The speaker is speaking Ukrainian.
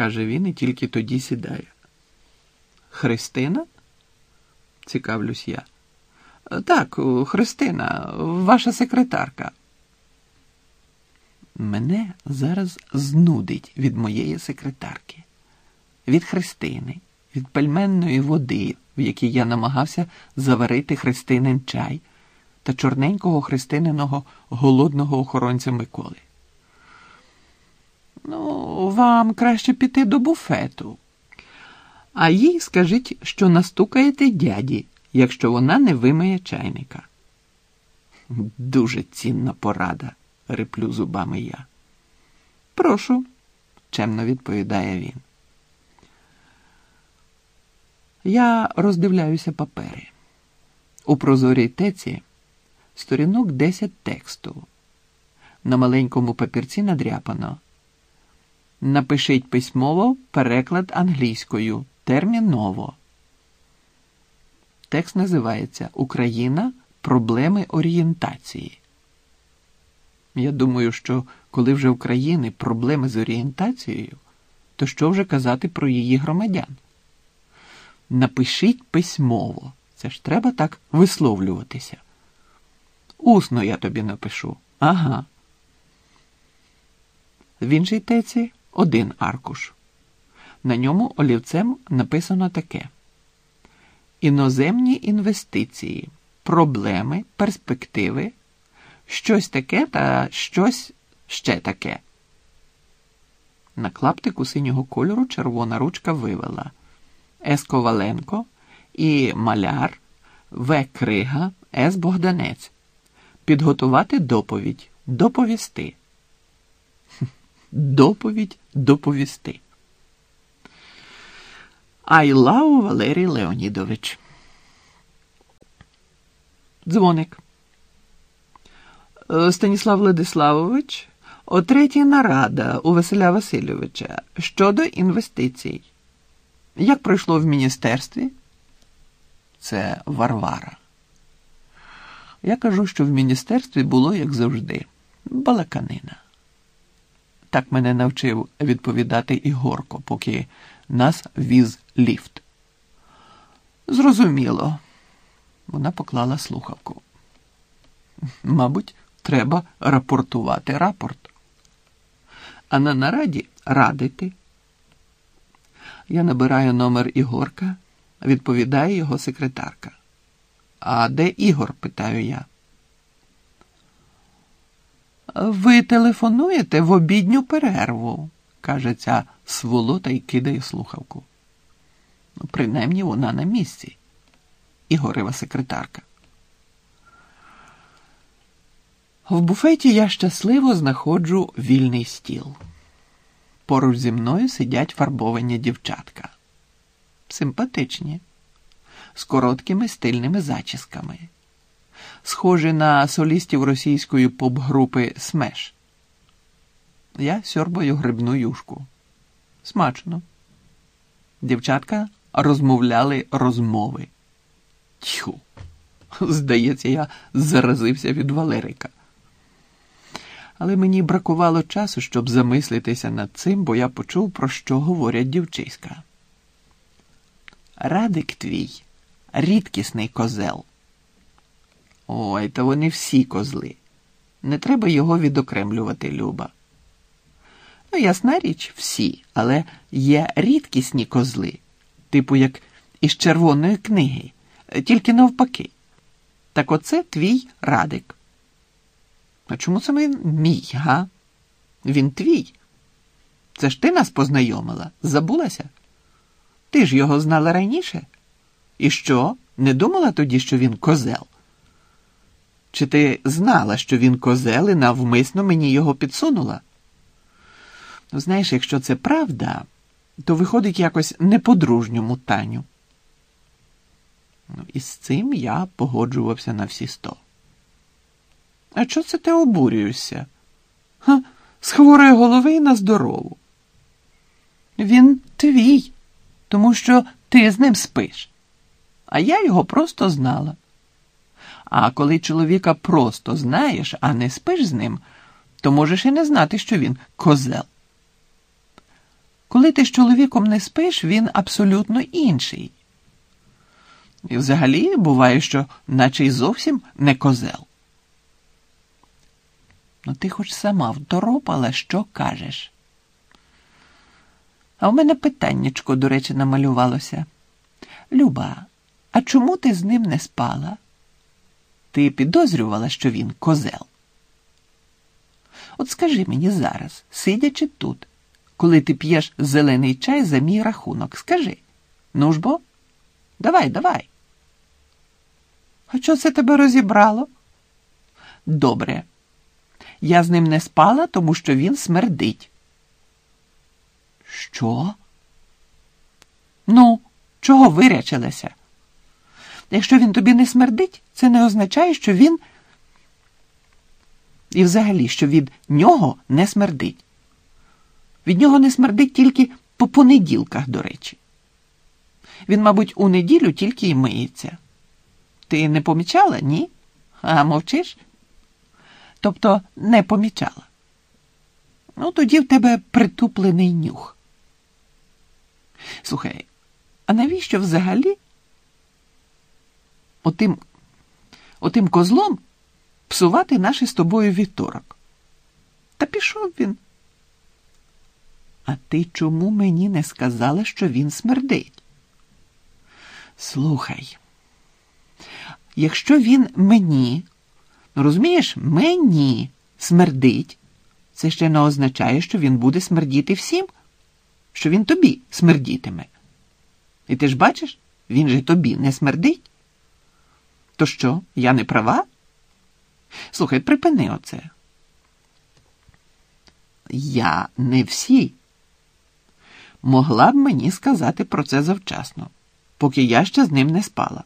каже він і тільки тоді сідає. Христина? цікавлюсь я. Так, Христина, ваша секретарка. Мене зараз знудить від моєї секретарки, від Христини, від пельменної води, в якій я намагався заварити Христинин чай та чорненького христининого голодного охоронця Миколи. Ну, вам краще піти до буфету. А їй скажіть, що настукаєте дяді, якщо вона не вимиє чайника. Дуже цінна порада, риплю зубами я. Прошу, чемно відповідає він. Я роздивляюся папери. У прозорій теці сторінок 10 тексту. На маленькому папірці надряпано. Напишіть письмово переклад англійською терміново. Текст називається Україна. Проблеми орієнтації. Я думаю, що коли вже в країни проблеми з орієнтацією, то що вже казати про її громадян? Напишіть письмово. Це ж треба так висловлюватися. Усно я тобі напишу. Ага. В іншій теці один аркуш. На ньому олівцем написано таке: Іноземні інвестиції, проблеми, перспективи, щось таке та щось ще таке. На клаптику синього кольору червона ручка вивела С. Коваленко і Маляр, В. Крига, С. Богданець. Підготувати доповідь, доповісти. Доповідь доповісти. Айлау Валерій Леонідович. Дзвоник. Е, Станіслав Владиславович, о третій нарада у Василя Васильовича щодо інвестицій. Як пройшло в міністерстві? Це Варвара. Я кажу, що в міністерстві було, як завжди, балаканина. Так мене навчив відповідати Ігорко, поки нас віз ліфт. Зрозуміло. Вона поклала слухавку. Мабуть, треба рапортувати рапорт. А на нараді радити. Я набираю номер Ігорка, відповідає його секретарка. А де Ігор? питаю я. Ви телефонуєте в обідню перерву, каже ця сволота і кидає слухавку. Ну, принаймні вона на місці. Ігорева секретарка. В буфеті я щасливо знаходжу вільний стіл. Поруч зі мною сидять фарбовані дівчатка. Симпатичні, з короткими стильними зачісками, схожі на солістів російської поп-групи Смеш. Я сьорбаю грибну юшку. Смачно. Дівчатка розмовляли розмови. Тьху, здається, я заразився від Валерика. Але мені бракувало часу, щоб замислитися над цим, бо я почув, про що говорять дівчиська. Радик твій, рідкісний козел. Ой, та вони всі козли. Не треба його відокремлювати, Люба. Ну, ясна річ, всі, але є рідкісні козли, типу як із червоної книги, тільки навпаки. Так оце твій радик. А чому це він мій, га? Він твій. Це ж ти нас познайомила, забулася? Ти ж його знала раніше? І що? Не думала тоді, що він козел? Чи ти знала, що він козел і навмисно мені його підсунула? Ну, знаєш, якщо це правда, то виходить якось не по-дружньому, Таню. Ну, І з цим я погоджувався на всі сто. А чого це ти обурюєшся? Ха, З хворої голови на здорову. Він твій, тому що ти з ним спиш. А я його просто знала. А коли чоловіка просто знаєш, а не спиш з ним, то можеш і не знати, що він козел. Коли ти з чоловіком не спиш, він абсолютно інший. І взагалі буває, що наче й зовсім не козел. Ну, ти хоч сама второпала, що кажеш. А в мене питаннячко, до речі, намалювалося. Люба, а чому ти з ним не спала? Ти підозрювала, що він козел? От скажи мені зараз, сидячи тут, коли ти п'єш зелений чай за мій рахунок, скажи. Ну ж бо, давай, давай. А що це тебе розібрало? Добре. Я з ним не спала, тому що він смердить. Що? Ну, чого вирячилася? Якщо він тобі не смердить, це не означає, що він. І взагалі, що від нього не смердить. Від нього не смердить тільки по понеділках, до речі. Він, мабуть, у неділю тільки й миється. Ти не помічала, ні? А мовчиш? Тобто не помічала. Ну, тоді в тебе притуплений нюх. Слухай, а навіщо взагалі отим, отим козлом псувати наші з тобою вівторок? Та пішов він. А ти чому мені не сказала, що він смердить? Слухай, якщо він мені, ну розумієш, мені смердить, це ще не означає, що він буде смердіти всім, що він тобі смердітиме. І ти ж бачиш, він же тобі не смердить. То що, я не права? Слухай, припини оце. Я не всі. Могла б мені сказати про це завчасно, поки я ще з ним не спала.